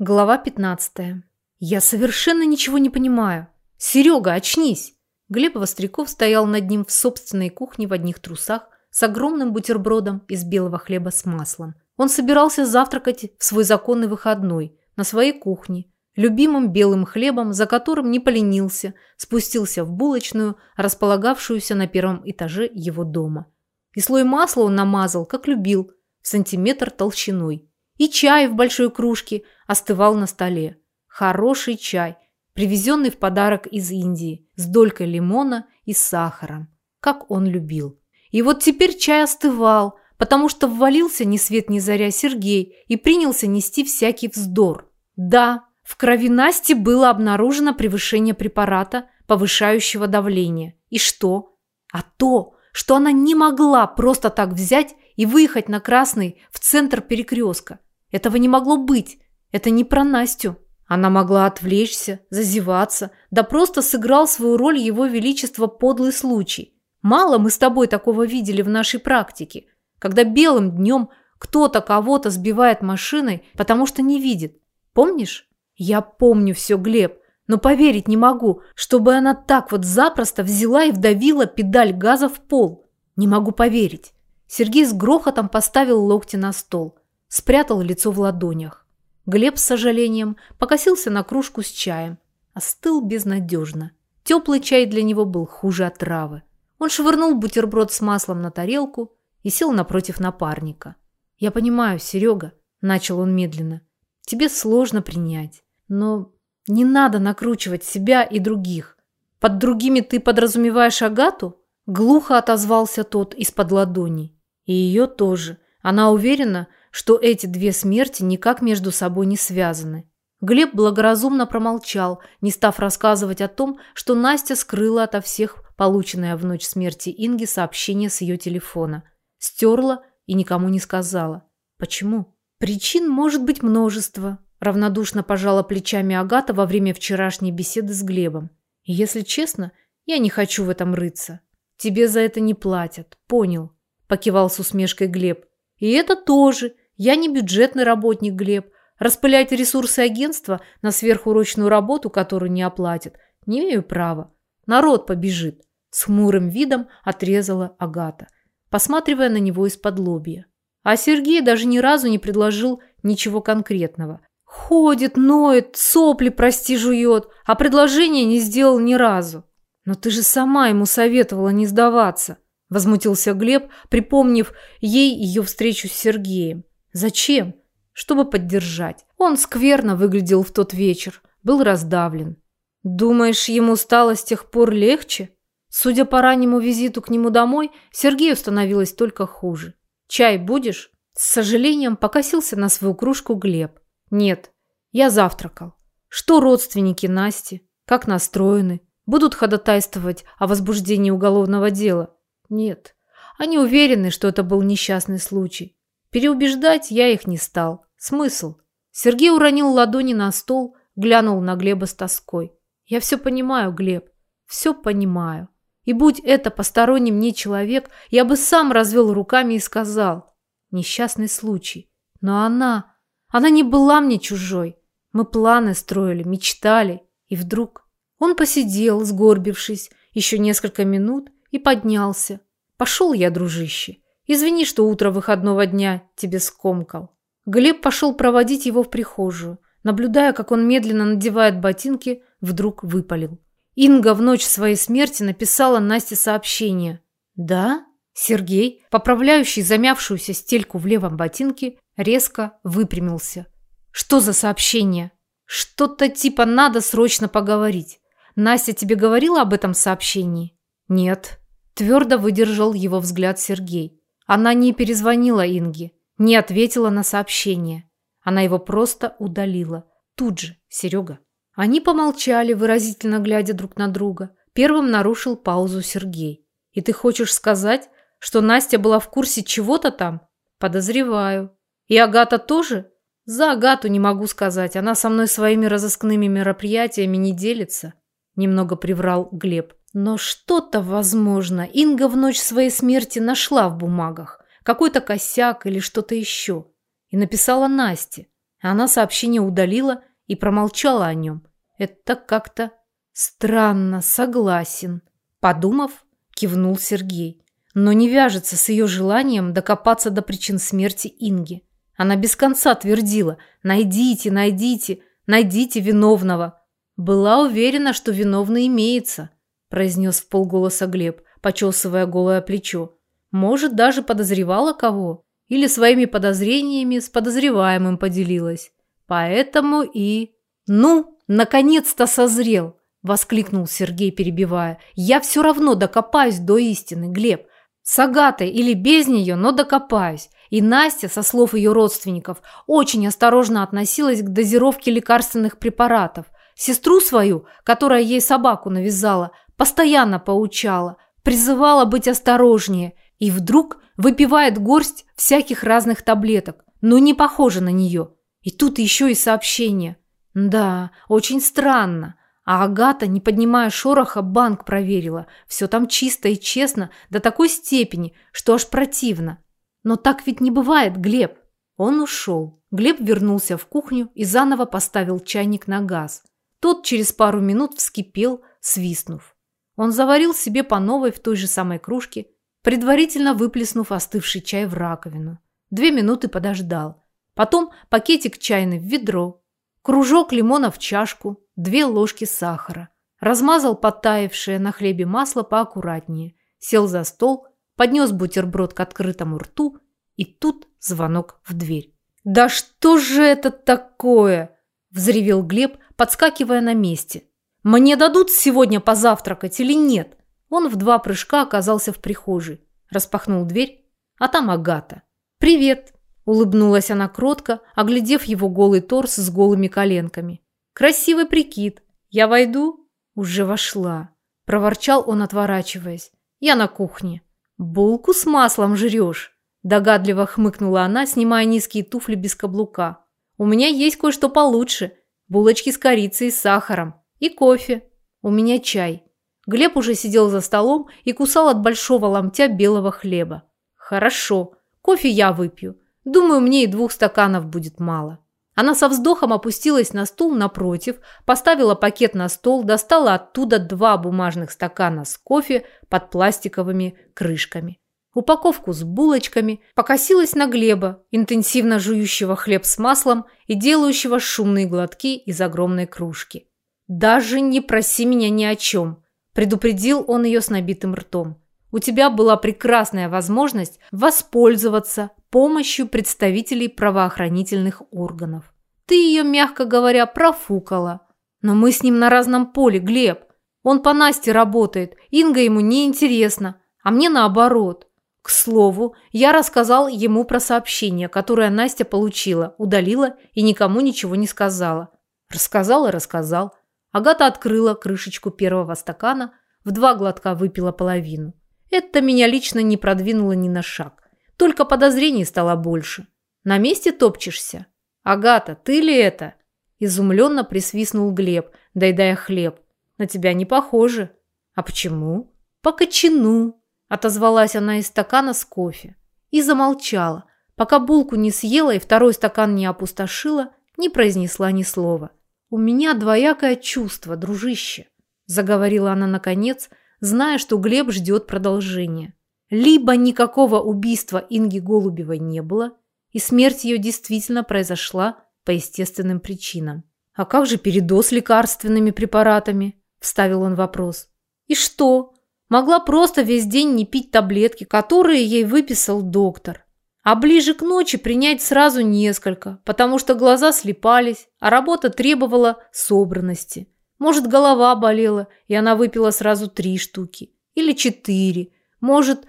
Глава 15. Я совершенно ничего не понимаю. Серега, очнись! Глеб Востряков стоял над ним в собственной кухне в одних трусах с огромным бутербродом из белого хлеба с маслом. Он собирался завтракать в свой законный выходной на своей кухне, любимым белым хлебом, за которым не поленился, спустился в булочную, располагавшуюся на первом этаже его дома. И слой масла он намазал, как любил, сантиметр толщиной. И чай в большой кружке остывал на столе. Хороший чай, привезенный в подарок из Индии, с долькой лимона и сахаром, как он любил. И вот теперь чай остывал, потому что ввалился ни свет ни заря Сергей и принялся нести всякий вздор. Да, в крови Насти было обнаружено превышение препарата, повышающего давление. И что? А то, что она не могла просто так взять и выехать на Красный в центр перекрестка. Этого не могло быть. Это не про Настю. Она могла отвлечься, зазеваться, да просто сыграл свою роль его величества подлый случай. Мало мы с тобой такого видели в нашей практике, когда белым днем кто-то кого-то сбивает машиной, потому что не видит. Помнишь? Я помню все, Глеб, но поверить не могу, чтобы она так вот запросто взяла и вдавила педаль газа в пол. Не могу поверить. Сергей с грохотом поставил локти на стол спрятал лицо в ладонях. Глеб с сожалением покосился на кружку с чаем. Остыл безнадежно. Теплый чай для него был хуже отравы. Он швырнул бутерброд с маслом на тарелку и сел напротив напарника. «Я понимаю, Серега», – начал он медленно, – «тебе сложно принять, но не надо накручивать себя и других. Под другими ты подразумеваешь Агату?» Глухо отозвался тот из-под ладони. И ее тоже. Она уверена, что эти две смерти никак между собой не связаны. Глеб благоразумно промолчал, не став рассказывать о том, что Настя скрыла ото всех полученное в ночь смерти Инги сообщение с ее телефона. Стерла и никому не сказала. Почему? Причин может быть множество. Равнодушно пожала плечами Агата во время вчерашней беседы с Глебом. Если честно, я не хочу в этом рыться. Тебе за это не платят. Понял. Покивал с усмешкой Глеб. И это тоже. Я не бюджетный работник, Глеб. Распылять ресурсы агентства на сверхурочную работу, которую не оплатят, не имею права. Народ побежит. С хмурым видом отрезала Агата, посматривая на него из-под лобья. А Сергей даже ни разу не предложил ничего конкретного. Ходит, ноет, сопли, прости, жует, а предложение не сделал ни разу. Но ты же сама ему советовала не сдаваться. Возмутился Глеб, припомнив ей ее встречу с Сергеем. Зачем? Чтобы поддержать. Он скверно выглядел в тот вечер, был раздавлен. Думаешь, ему стало с тех пор легче? Судя по раннему визиту к нему домой, Сергею становилось только хуже. Чай будешь? С сожалением покосился на свою кружку Глеб. Нет, я завтракал. Что родственники Насти? Как настроены? Будут ходатайствовать о возбуждении уголовного дела? Нет. Они уверены, что это был несчастный случай. Переубеждать я их не стал. Смысл? Сергей уронил ладони на стол, глянул на Глеба с тоской. Я все понимаю, Глеб. Все понимаю. И будь это посторонний мне человек, я бы сам развел руками и сказал. Несчастный случай. Но она... Она не была мне чужой. Мы планы строили, мечтали. И вдруг... Он посидел, сгорбившись, еще несколько минут и поднялся. Пошел я, дружище. Извини, что утро выходного дня тебе скомкал. Глеб пошел проводить его в прихожую. Наблюдая, как он медленно надевает ботинки, вдруг выпалил. Инга в ночь своей смерти написала Насте сообщение. «Да?» Сергей, поправляющий замявшуюся стельку в левом ботинке, резко выпрямился. «Что за сообщение?» «Что-то типа надо срочно поговорить. Настя тебе говорила об этом сообщении?» «Нет». Твердо выдержал его взгляд Сергей. Она не перезвонила Инге, не ответила на сообщение. Она его просто удалила. Тут же, Серега. Они помолчали, выразительно глядя друг на друга. Первым нарушил паузу Сергей. «И ты хочешь сказать, что Настя была в курсе чего-то там?» «Подозреваю». «И Агата тоже?» «За Агату не могу сказать. Она со мной своими разыскными мероприятиями не делится», немного приврал Глеб. Но что-то, возможно, Инга в ночь своей смерти нашла в бумагах. Какой-то косяк или что-то еще. И написала Насте. Она сообщение удалила и промолчала о нем. Это как-то странно, согласен. Подумав, кивнул Сергей. Но не вяжется с ее желанием докопаться до причин смерти Инги. Она без конца твердила «Найдите, найдите, найдите виновного». Была уверена, что виновный имеется, произнес в полголоса Глеб, почесывая голое плечо. Может, даже подозревала кого? Или своими подозрениями с подозреваемым поделилась. Поэтому и... «Ну, наконец-то созрел!» – воскликнул Сергей, перебивая. «Я все равно докопаюсь до истины, Глеб. С Агатой или без нее, но докопаюсь. И Настя, со слов ее родственников, очень осторожно относилась к дозировке лекарственных препаратов. Сестру свою, которая ей собаку навязала, постоянно поучала, призывала быть осторожнее. И вдруг выпивает горсть всяких разных таблеток, но не похоже на нее. И тут еще и сообщение. Да, очень странно. А Агата, не поднимая шороха, банк проверила. Все там чисто и честно до такой степени, что аж противно. Но так ведь не бывает, Глеб. Он ушел. Глеб вернулся в кухню и заново поставил чайник на газ. Тот через пару минут вскипел, свистнув. Он заварил себе по новой в той же самой кружке, предварительно выплеснув остывший чай в раковину. Две минуты подождал. Потом пакетик чайный в ведро, кружок лимона в чашку, две ложки сахара. Размазал подтаявшее на хлебе масло поаккуратнее, сел за стол, поднес бутерброд к открытому рту, и тут звонок в дверь. «Да что же это такое?» – взревел Глеб, подскакивая на месте. «Мне дадут сегодня позавтракать или нет?» Он в два прыжка оказался в прихожей, распахнул дверь, а там Агата. «Привет!» – улыбнулась она кротко, оглядев его голый торс с голыми коленками. Красивый прикид. Я войду? Уже вошла. Проворчал он, отворачиваясь. Я на кухне. Булку с маслом жрешь? Догадливо хмыкнула она, снимая низкие туфли без каблука. У меня есть кое-что получше. Булочки с корицей и сахаром. И кофе. У меня чай. Глеб уже сидел за столом и кусал от большого ломтя белого хлеба. Хорошо. Кофе я выпью. Думаю, мне и двух стаканов будет мало. Она со вздохом опустилась на стул напротив, поставила пакет на стол, достала оттуда два бумажных стакана с кофе под пластиковыми крышками. Упаковку с булочками, покосилась на Глеба, интенсивно жующего хлеб с маслом и делающего шумные глотки из огромной кружки. «Даже не проси меня ни о чем», – предупредил он ее с набитым ртом. «У тебя была прекрасная возможность воспользоваться помощью представителей правоохранительных органов. Ты ее, мягко говоря, профукала. Но мы с ним на разном поле, Глеб. Он по Насте работает, Инга ему не интересна, а мне наоборот. К слову, я рассказал ему про сообщение, которое Настя получила, удалила и никому ничего не сказала. Рассказал и рассказал. Агата открыла крышечку первого стакана, в два глотка выпила половину. Это меня лично не продвинуло ни на шаг. Только подозрений стало больше. На месте топчешься? Агата, ты ли это? Изумленно присвистнул Глеб, доедая хлеб. На тебя не похоже. А почему? По кочану, отозвалась она из стакана с кофе. И замолчала, пока булку не съела и второй стакан не опустошила, не произнесла ни слова. «У меня двоякое чувство, дружище», – заговорила она наконец, зная, что Глеб ждет продолжения. Либо никакого убийства Инги Голубевой не было, и смерть ее действительно произошла по естественным причинам. «А как же передоз лекарственными препаратами?» – вставил он вопрос. «И что? Могла просто весь день не пить таблетки, которые ей выписал доктор. А ближе к ночи принять сразу несколько, потому что глаза слепались, а работа требовала собранности. Может, голова болела, и она выпила сразу три штуки. Или четыре. Может,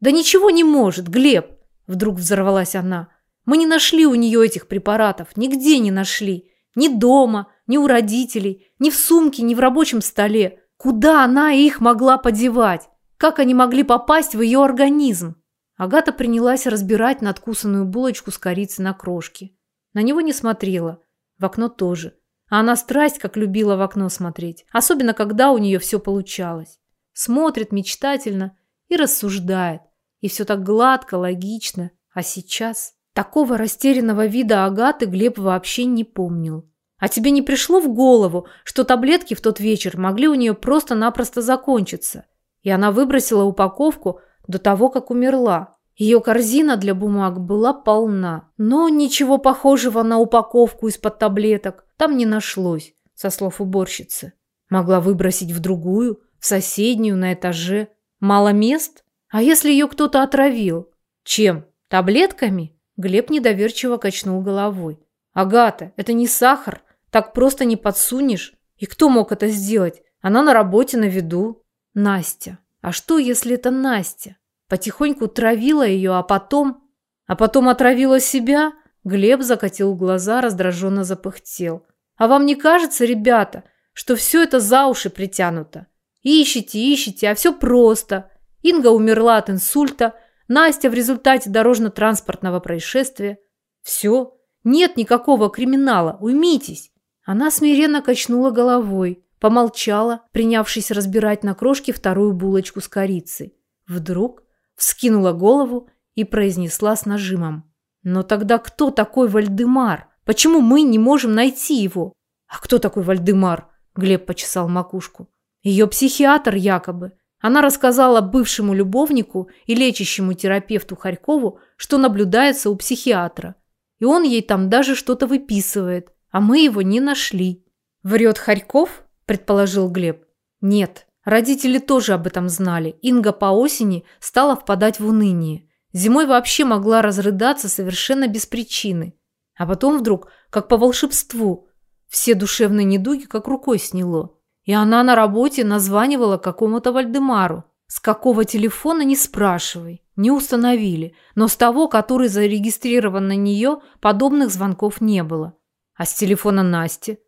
«Да ничего не может, Глеб!» Вдруг взорвалась она. «Мы не нашли у нее этих препаратов, нигде не нашли. Ни дома, ни у родителей, ни в сумке, ни в рабочем столе. Куда она их могла подевать? Как они могли попасть в ее организм?» Агата принялась разбирать надкусанную булочку с корицей на крошке. На него не смотрела, в окно тоже. А она страсть как любила в окно смотреть, особенно когда у нее все получалось. Смотрит мечтательно и рассуждает. И все так гладко, логично. А сейчас Такого растерянного вида Агаты Глеб вообще не помнил. А тебе не пришло в голову, что таблетки в тот вечер могли у нее просто-напросто закончиться? И она выбросила упаковку до того, как умерла. Ее корзина для бумаг была полна, но ничего похожего на упаковку из-под таблеток там не нашлось, со слов уборщицы. Могла выбросить в другую, в соседнюю, на этаже. Мало мест? А если ее кто-то отравил? Чем? Таблетками? Глеб недоверчиво качнул головой. «Агата, это не сахар. Так просто не подсунешь. И кто мог это сделать? Она на работе, на виду». «Настя. А что, если это Настя? Потихоньку травила ее, а потом... А потом отравила себя?» Глеб закатил глаза, раздраженно запыхтел. «А вам не кажется, ребята, что все это за уши притянуто? Ищите, ищите, а все просто. Инга умерла от инсульта, Настя в результате дорожно-транспортного происшествия. Все. Нет никакого криминала. Уймитесь. Она смиренно качнула головой, помолчала, принявшись разбирать на крошке вторую булочку с корицей. Вдруг вскинула голову и произнесла с нажимом. «Но тогда кто такой Вальдемар? Почему мы не можем найти его?» «А кто такой Вальдемар?» Глеб почесал макушку. «Ее психиатр якобы. Она рассказала бывшему любовнику и лечащему терапевту Харькову, что наблюдается у психиатра. И он ей там даже что-то выписывает, а мы его не нашли. «Врет Харьков?» – предположил Глеб. «Нет, родители тоже об этом знали. Инга по осени стала впадать в уныние. Зимой вообще могла разрыдаться совершенно без причины. А потом вдруг, как по волшебству, все душевные недуги как рукой сняло. И она на работе названивала какому-то Вальдемару. С какого телефона не спрашивай. Не установили. Но с того, который зарегистрирован на нее, подобных звонков не было. А с телефона Насти?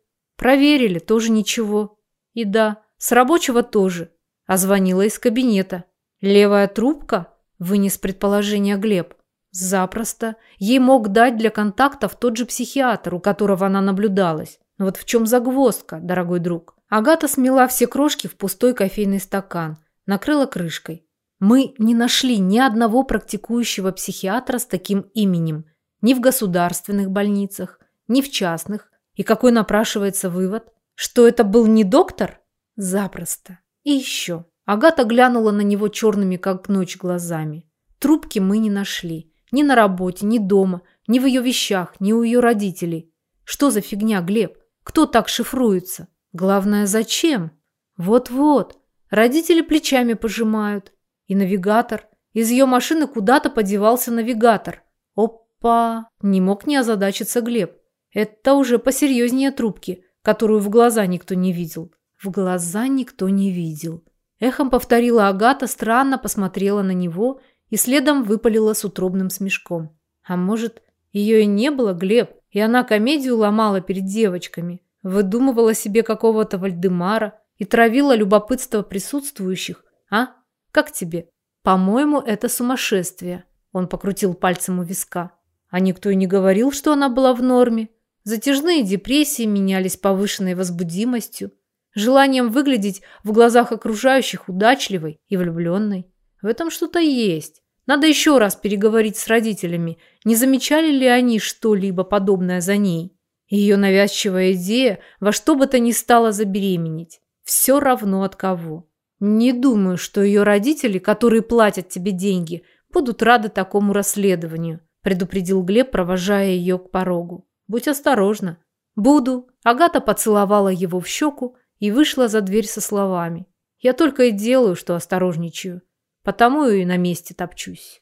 Проверили, тоже ничего. И да, с рабочего тоже. А звонила из кабинета. Левая трубка? Вынес предположение Глеб. Запросто. Ей мог дать для контактов тот же психиатр, у которого она наблюдалась. Вот в чем загвоздка, дорогой друг. Агата смела все крошки в пустой кофейный стакан, накрыла крышкой. Мы не нашли ни одного практикующего психиатра с таким именем. Ни в государственных больницах, ни в частных. И какой напрашивается вывод? Что это был не доктор? Запросто. И еще. Агата глянула на него черными, как ночь, глазами. Трубки мы не нашли. Ни на работе, ни дома, ни в ее вещах, ни у ее родителей. Что за фигня, Глеб? Кто так шифруется? Главное, зачем? Вот-вот. Родители плечами пожимают. И навигатор. Из ее машины куда-то подевался навигатор. Опа! Не мог не озадачиться Глеб. Это уже посерьезнее трубки, которую в глаза никто не видел. В глаза никто не видел. Эхом повторила Агата, странно посмотрела на него и следом выпалила с утробным смешком. А может, ее и не было, Глеб, и она комедию ломала перед девочками. Выдумывала себе какого-то Вальдемара и травила любопытство присутствующих, а? Как тебе? По-моему, это сумасшествие. Он покрутил пальцем у виска. А никто и не говорил, что она была в норме. Затяжные депрессии менялись повышенной возбудимостью, желанием выглядеть в глазах окружающих удачливой и влюбленной. В этом что-то есть. Надо еще раз переговорить с родителями, не замечали ли они что-либо подобное за ней. Ее навязчивая идея во что бы то ни стало забеременеть. Все равно от кого. Не думаю, что ее родители, которые платят тебе деньги, будут рады такому расследованию, предупредил Глеб, провожая ее к порогу. Будь осторожна. Буду. Агата поцеловала его в щеку и вышла за дверь со словами. Я только и делаю, что осторожничаю. Потому и на месте топчусь.